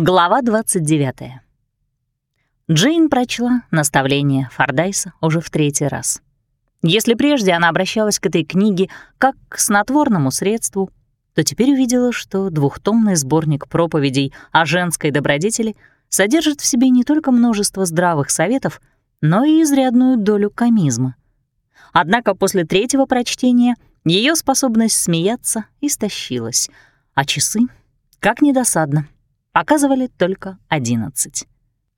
Глава 29. Джейн прочла наставление Фордайса уже в третий раз. Если прежде она обращалась к этой книге как к снотворному средству, то теперь увидела, что двухтомный сборник проповедей о женской добродетели содержит в себе не только множество здравых советов, но и изрядную долю комизма. Однако после третьего прочтения ее способность смеяться истощилась, а часы, как недосадно, показывали только одиннадцать.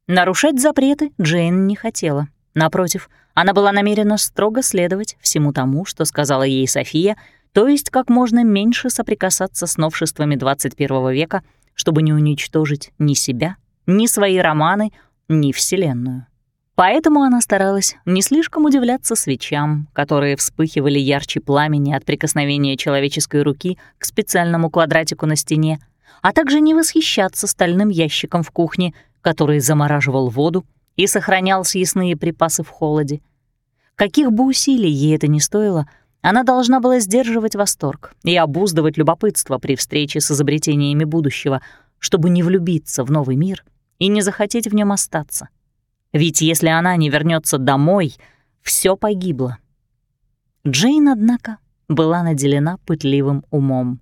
Нарушать запреты Джейн не хотела. Напротив, она была намерена строго следовать всему тому, что сказала ей София, то есть как можно меньше соприкасаться с новшествами 21 века, чтобы не уничтожить ни себя, ни свои романы, ни Вселенную. Поэтому она старалась не слишком удивляться свечам, которые вспыхивали ярче пламени от прикосновения человеческой руки к специальному квадратику на стене, а также не восхищаться стальным ящиком в кухне — который замораживал воду и сохранял съестные припасы в холоде. Каких бы усилий ей это ни стоило, она должна была сдерживать восторг и обуздывать любопытство при встрече с изобретениями будущего, чтобы не влюбиться в новый мир и не захотеть в нем остаться. Ведь если она не вернется домой, все погибло. Джейн, однако, была наделена пытливым умом.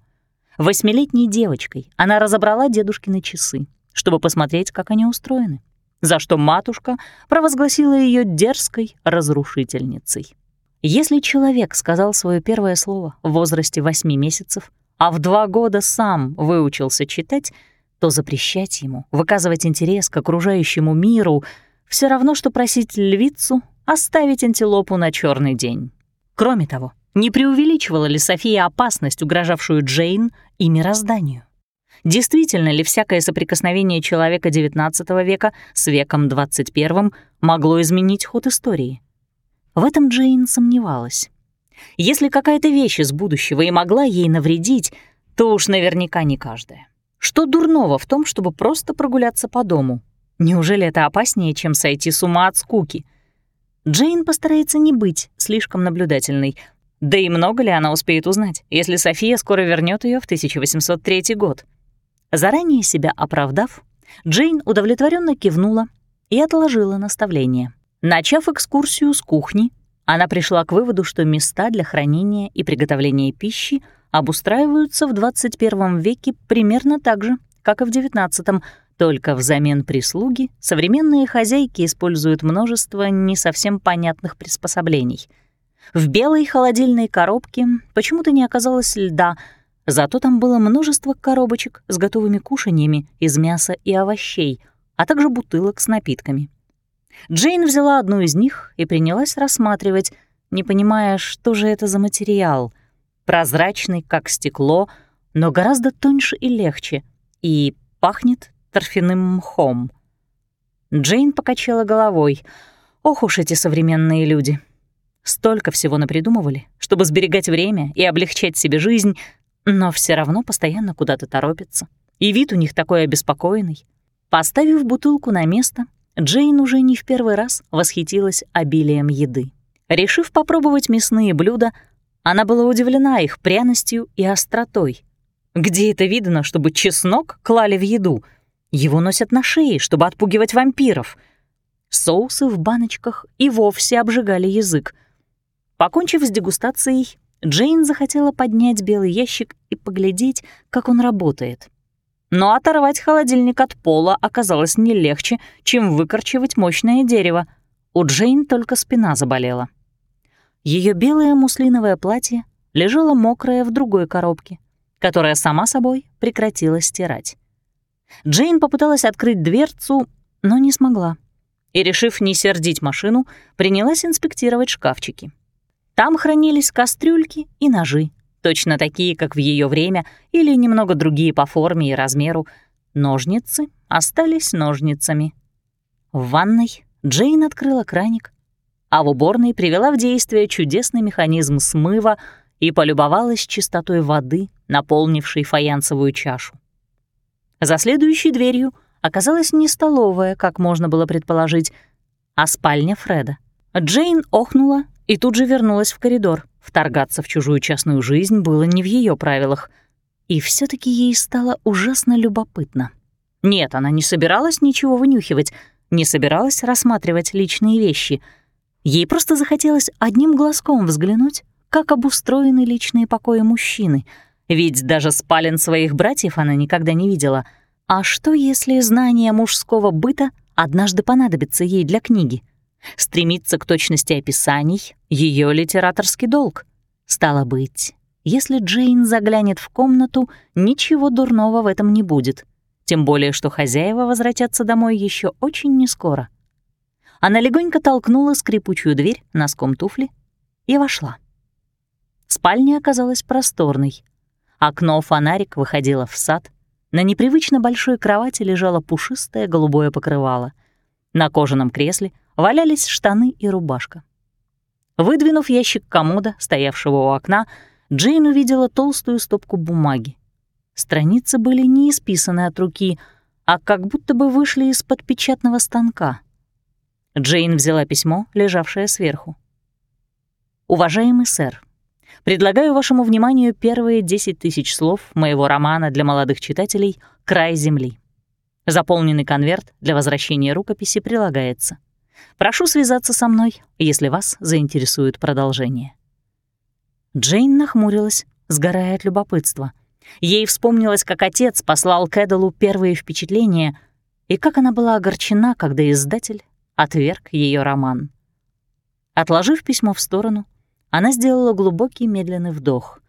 Восьмилетней девочкой она разобрала дедушкины часы, чтобы посмотреть, как они устроены, за что матушка провозгласила ее дерзкой разрушительницей. Если человек сказал свое первое слово в возрасте восьми месяцев, а в два года сам выучился читать, то запрещать ему выказывать интерес к окружающему миру все равно, что просить львицу оставить антилопу на черный день. Кроме того, не преувеличивала ли София опасность, угрожавшую Джейн и мирозданию? Действительно ли всякое соприкосновение человека XIX века с веком XXI могло изменить ход истории? В этом Джейн сомневалась. Если какая-то вещь из будущего и могла ей навредить, то уж наверняка не каждая. Что дурного в том, чтобы просто прогуляться по дому? Неужели это опаснее, чем сойти с ума от скуки? Джейн постарается не быть слишком наблюдательной, да и много ли она успеет узнать, если София скоро вернет ее в 1803 год? Заранее себя оправдав, Джейн удовлетворенно кивнула и отложила наставление. Начав экскурсию с кухни, она пришла к выводу, что места для хранения и приготовления пищи обустраиваются в 21 веке примерно так же, как и в 19 только взамен прислуги современные хозяйки используют множество не совсем понятных приспособлений. В белой холодильной коробке почему-то не оказалось льда — Зато там было множество коробочек с готовыми кушаньями из мяса и овощей, а также бутылок с напитками. Джейн взяла одну из них и принялась рассматривать, не понимая, что же это за материал. Прозрачный, как стекло, но гораздо тоньше и легче, и пахнет торфяным мхом. Джейн покачала головой. Ох уж эти современные люди. Столько всего напридумывали, чтобы сберегать время и облегчать себе жизнь, но все равно постоянно куда-то торопятся. И вид у них такой обеспокоенный. Поставив бутылку на место, Джейн уже не в первый раз восхитилась обилием еды. Решив попробовать мясные блюда, она была удивлена их пряностью и остротой. Где это видно, чтобы чеснок клали в еду? Его носят на шее, чтобы отпугивать вампиров. Соусы в баночках и вовсе обжигали язык. Покончив с дегустацией, Джейн захотела поднять белый ящик и поглядеть, как он работает. Но оторвать холодильник от пола оказалось не легче, чем выкорчевать мощное дерево. У Джейн только спина заболела. Ее белое муслиновое платье лежало мокрое в другой коробке, которая сама собой прекратила стирать. Джейн попыталась открыть дверцу, но не смогла. И, решив не сердить машину, принялась инспектировать шкафчики. Там хранились кастрюльки и ножи, точно такие, как в ее время, или немного другие по форме и размеру. Ножницы остались ножницами. В ванной Джейн открыла краник, а в уборной привела в действие чудесный механизм смыва и полюбовалась чистотой воды, наполнившей фаянсовую чашу. За следующей дверью оказалась не столовая, как можно было предположить, а спальня Фреда. Джейн охнула и тут же вернулась в коридор. Вторгаться в чужую частную жизнь было не в ее правилах. И все таки ей стало ужасно любопытно. Нет, она не собиралась ничего вынюхивать, не собиралась рассматривать личные вещи. Ей просто захотелось одним глазком взглянуть, как обустроены личные покои мужчины, ведь даже спален своих братьев она никогда не видела. А что, если знание мужского быта однажды понадобится ей для книги? Стремиться к точности описаний — ее литераторский долг. Стало быть, если Джейн заглянет в комнату, ничего дурного в этом не будет. Тем более, что хозяева возвратятся домой еще очень нескоро. Она легонько толкнула скрипучую дверь носком туфли и вошла. Спальня оказалась просторной. Окно-фонарик выходило в сад. На непривычно большой кровати лежало пушистое голубое покрывало. На кожаном кресле валялись штаны и рубашка. Выдвинув ящик комода, стоявшего у окна, Джейн увидела толстую стопку бумаги. Страницы были не исписаны от руки, а как будто бы вышли из-под печатного станка. Джейн взяла письмо, лежавшее сверху. «Уважаемый сэр, предлагаю вашему вниманию первые 10 тысяч слов моего романа для молодых читателей «Край земли». Заполненный конверт для возвращения рукописи прилагается. Прошу связаться со мной, если вас заинтересует продолжение. Джейн нахмурилась, сгорая от любопытства. Ей вспомнилось, как отец послал Кэдалу первые впечатления и как она была огорчена, когда издатель отверг ее роман. Отложив письмо в сторону, она сделала глубокий медленный вдох.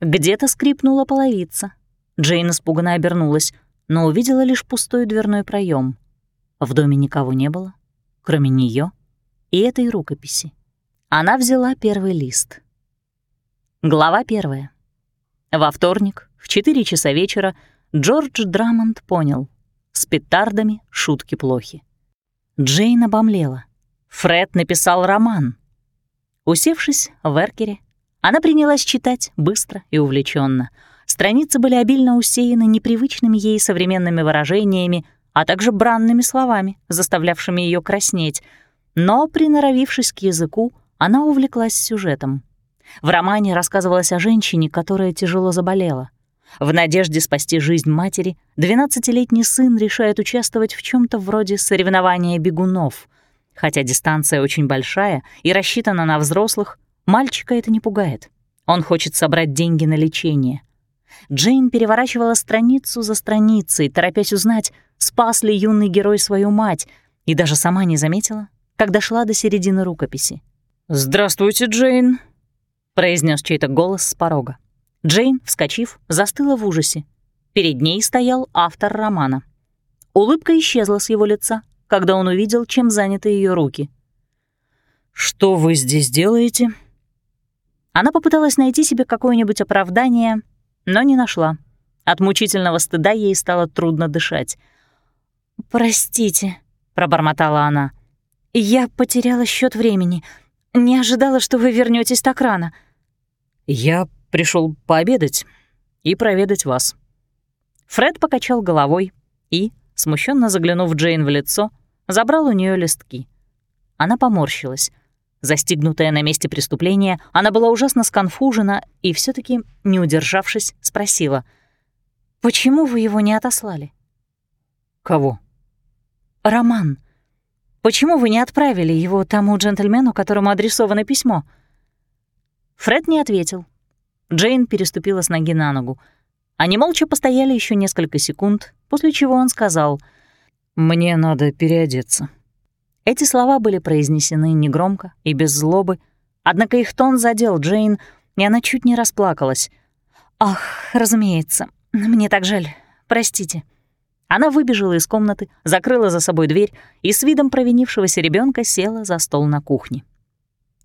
Где-то скрипнула половица. Джейн испуганно обернулась, но увидела лишь пустой дверной проем. В доме никого не было, кроме нее и этой рукописи. Она взяла первый лист. Глава первая. Во вторник в 4 часа вечера Джордж Драмонд понял — с петардами шутки плохи. Джейн обомлела. Фред написал роман. Усевшись в эркере, она принялась читать быстро и увлеченно. Страницы были обильно усеяны непривычными ей современными выражениями, а также бранными словами, заставлявшими ее краснеть. Но, приноровившись к языку, она увлеклась сюжетом. В романе рассказывалось о женщине, которая тяжело заболела. В надежде спасти жизнь матери, 12-летний сын решает участвовать в чем то вроде соревнования бегунов. Хотя дистанция очень большая и рассчитана на взрослых, мальчика это не пугает. Он хочет собрать деньги на лечение. Джейн переворачивала страницу за страницей, торопясь узнать, спас ли юный герой свою мать, и даже сама не заметила, когда шла до середины рукописи. «Здравствуйте, Джейн», — произнес чей-то голос с порога. Джейн, вскочив, застыла в ужасе. Перед ней стоял автор романа. Улыбка исчезла с его лица, когда он увидел, чем заняты ее руки. «Что вы здесь делаете?» Она попыталась найти себе какое-нибудь оправдание, но не нашла. От мучительного стыда ей стало трудно дышать. «Простите», — пробормотала она. «Я потеряла счет времени. Не ожидала, что вы вернетесь так рано». «Я пришел пообедать и проведать вас». Фред покачал головой и, смущенно заглянув Джейн в лицо, забрал у нее листки. Она поморщилась. Застигнутая на месте преступления, она была ужасно сконфужена и все таки не удержавшись, спросила, «Почему вы его не отослали?» «Кого?» «Роман. Почему вы не отправили его тому джентльмену, которому адресовано письмо?» Фред не ответил, Джейн переступила с ноги на ногу. Они молча постояли еще несколько секунд, после чего он сказал «Мне надо переодеться». Эти слова были произнесены негромко и без злобы, однако их тон задел Джейн, и она чуть не расплакалась. «Ах, разумеется, мне так жаль, простите». Она выбежала из комнаты, закрыла за собой дверь и с видом провинившегося ребенка села за стол на кухне.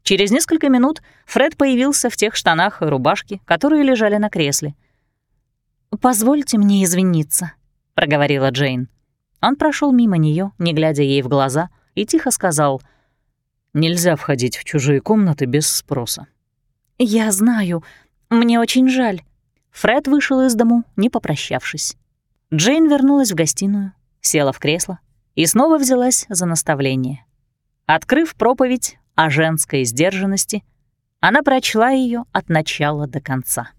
Через несколько минут Фред появился в тех штанах и рубашке, которые лежали на кресле. «Позвольте мне извиниться», — проговорила Джейн. Он прошел мимо нее, не глядя ей в глаза, и тихо сказал, «Нельзя входить в чужие комнаты без спроса». «Я знаю. Мне очень жаль». Фред вышел из дому, не попрощавшись. Джейн вернулась в гостиную, села в кресло и снова взялась за наставление. Открыв проповедь, о женской сдержанности, она прочла ее от начала до конца.